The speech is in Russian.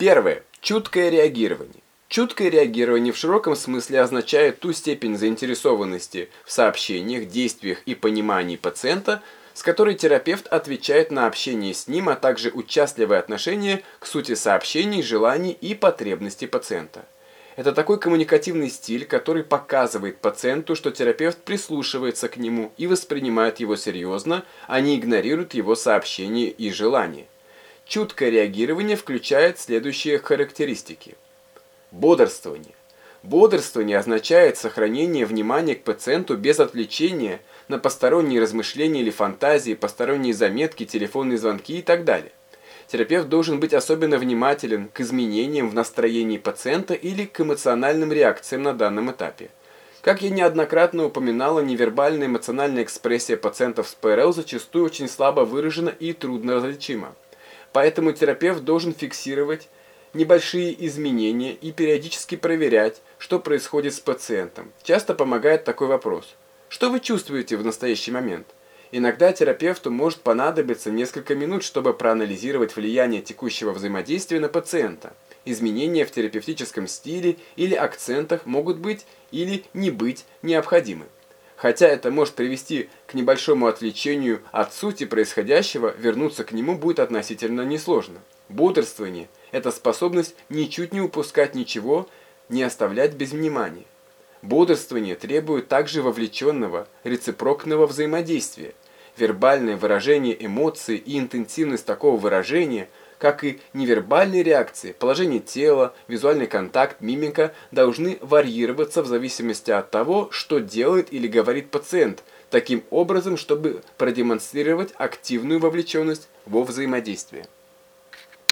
Первое. Чуткое реагирование. Чуткое реагирование в широком смысле означает ту степень заинтересованности в сообщениях, действиях и понимании пациента, с которой терапевт отвечает на общение с ним, а также участливое отношение к сути сообщений, желаний и потребностей пациента. Это такой коммуникативный стиль, который показывает пациенту, что терапевт прислушивается к нему и воспринимает его серьезно, а не игнорирует его сообщения и желания. Чуткое реагирование включает следующие характеристики – Бодрствование. Бодрствование означает сохранение внимания к пациенту без отвлечения на посторонние размышления или фантазии, посторонние заметки, телефонные звонки и так далее. Терапевт должен быть особенно внимателен к изменениям в настроении пациента или к эмоциональным реакциям на данном этапе. Как я неоднократно упоминала, невербальная эмоциональная экспрессия пациентов с ПРЛ зачастую очень слабо выражена и трудно различима. Поэтому терапевт должен фиксировать небольшие изменения и периодически проверять, что происходит с пациентом. Часто помогает такой вопрос. Что вы чувствуете в настоящий момент? Иногда терапевту может понадобиться несколько минут, чтобы проанализировать влияние текущего взаимодействия на пациента. Изменения в терапевтическом стиле или акцентах могут быть или не быть необходимы. Хотя это может привести к небольшому отвлечению от сути происходящего, вернуться к нему будет относительно несложно. Бодрствование – это способность ничуть не упускать ничего, не оставлять без внимания. Бодрствование требует также вовлеченного, рецепрокного взаимодействия. Вербальное выражение эмоций и интенсивность такого выражения, как и невербальные реакции, положение тела, визуальный контакт, мимика, должны варьироваться в зависимости от того, что делает или говорит пациент, таким образом, чтобы продемонстрировать активную вовлеченность во взаимодействие.